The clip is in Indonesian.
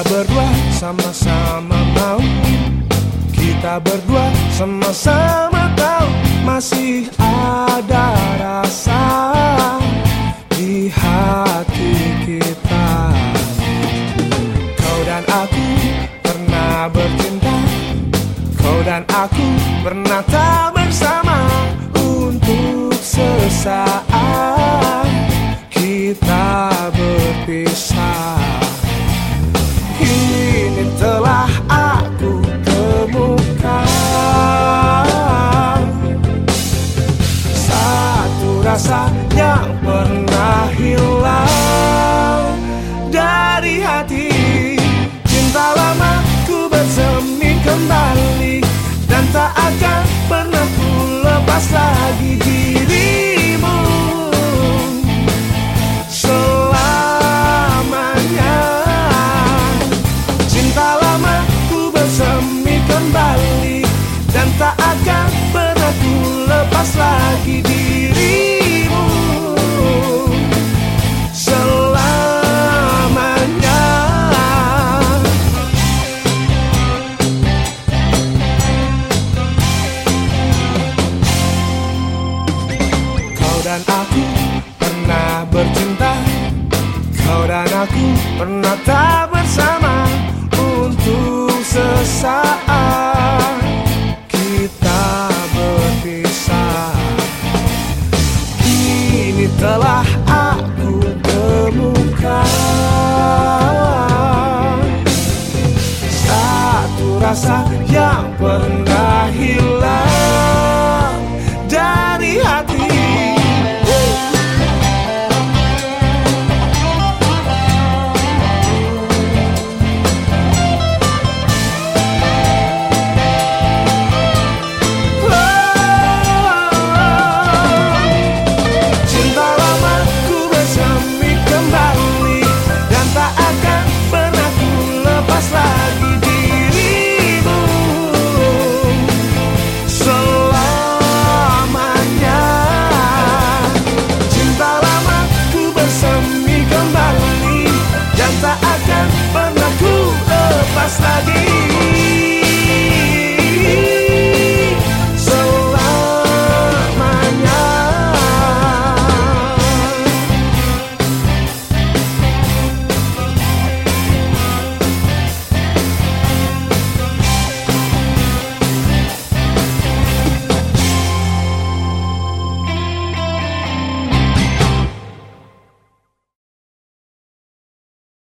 Berdua sama-sama mau. Kita berdua sama-sama tahu Masih ada rasa Di hati kita. Kau dan aku pernah bercinta. Kau dan aku pernah tak bersama Untuk sesaat. Kita rasa yang pernah hilang. Dari hati Cinta lama ku bersemi kembali. Dan tak akan pernah ku lepas lagi dan aku pernah bercinta. Kau dan aku pernah tak bersama Untuk sesaat. Kita berpisah. Kini telah aku temukan Satu rasa yang pernah hilang